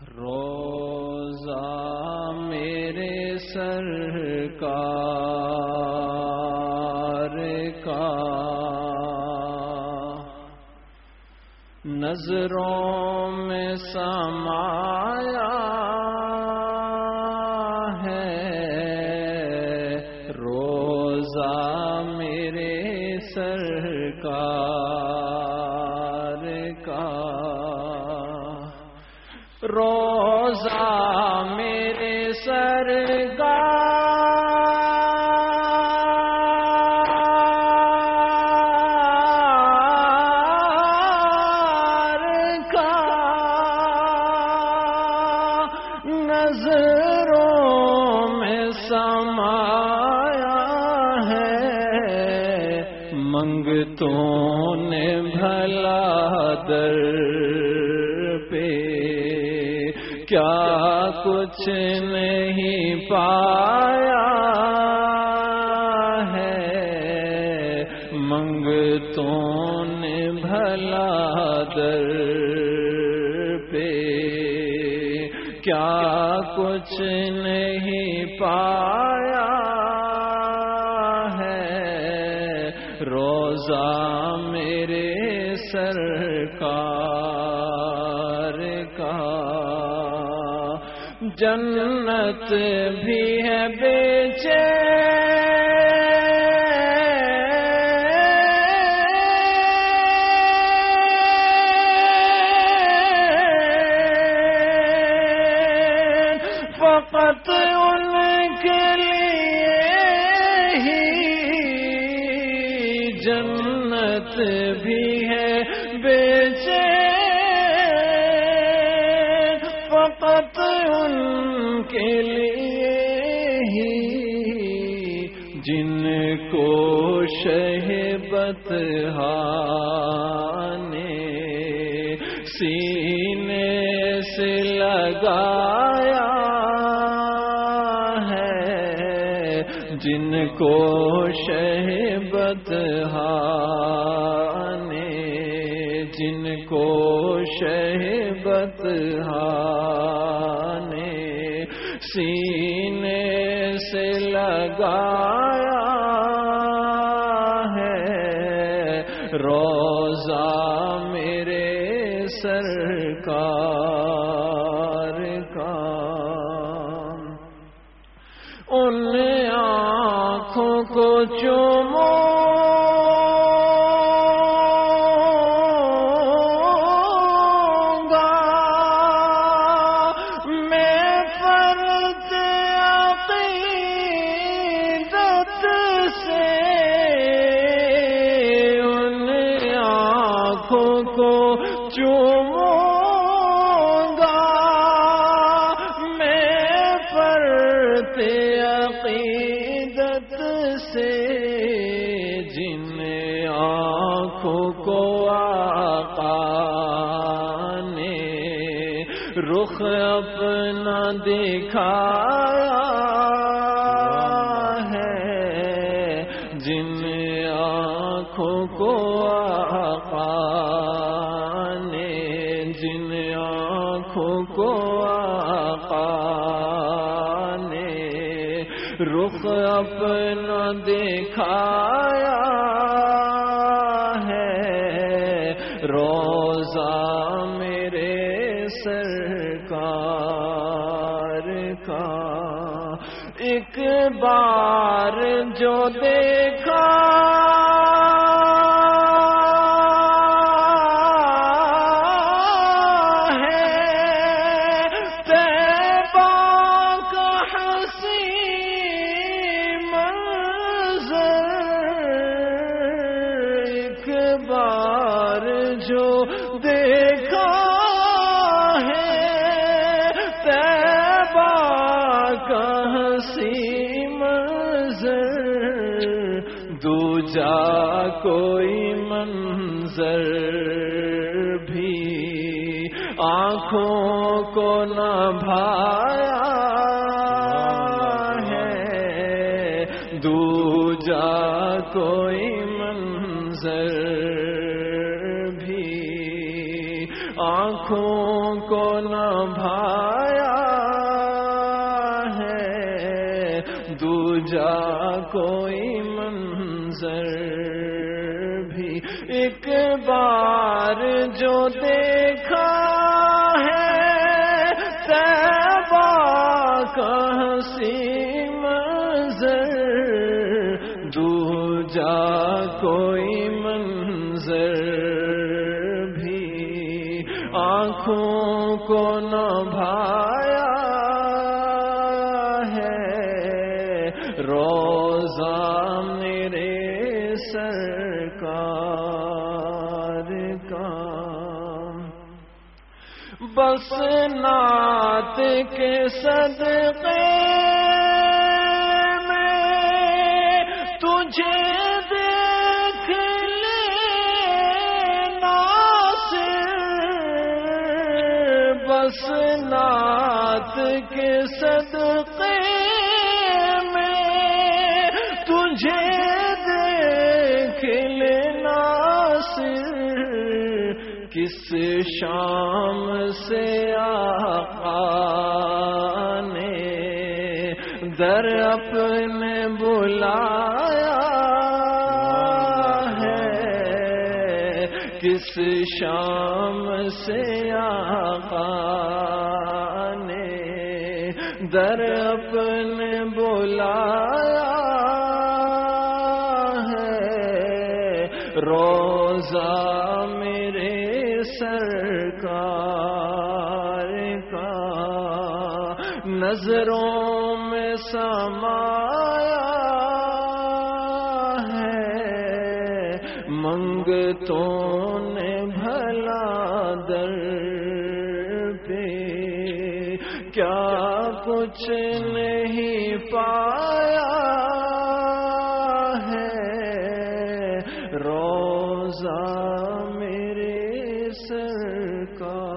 روزہ میرے سرکار کا نظروں میں سمایا ہے۔ روزہ میرے سرکار روزہ میرے سر گا نظروں میں سمایا ہے منگتوں نے بھلا در کیا کچھ نہیں پایا ہے؟ منگتوں نے بھلا در پہ۔ کیا کچھ نہیں پایا ہے؟ روزہ میرے سرکار جنت بھی ہے بیچے کے لیے ہی جن کو شہبت نے سینے سے لگایا ہے جن کو شہبت نے جن کو شہبت نے سینے سے لگایا ہے۔ روزہ میرے سرکار کا۔ ان آنکھوں کو چو عقیدت سے جن آنکھوں کو آقا نے رخ اپنا دکھایا آنکھوں کو آقا نے رخ اپنا دکھایا ہے۔ روزہ میرے سرکار کا، ایک بار جو دیکھا دیکھا ہے تیبا کا ہنسی منظر دو جا کوئی منظر بھی آنکھوں کو نہ بھایا ہے۔ دو جا کوئی منظر آنکھوں کو نہ بھایا ہے، دوجا کوئی منظر بھی۔ ایک بار جو دیکھا ہے تیبا کا ہنسی منظر۔ دوجا کوئی بھایا ہے۔ روزہ میرے سرکار کا۔ بس نعت کے صدقے لے کے صدقے میں تجھے دیکھ لینا سر کس شام سے آقا نے در اپنے بلایا کس شام سے آقا نے در اپنے بلایا ہے؟ روزہ میرے سرکار کا نظروں میں سمایا منگتوں نے بھلا در پہ۔ کیا کچھ نہیں پایا ہے؟ روزہ میرے سرکار